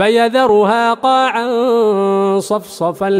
فيذرها قاعا صفصفا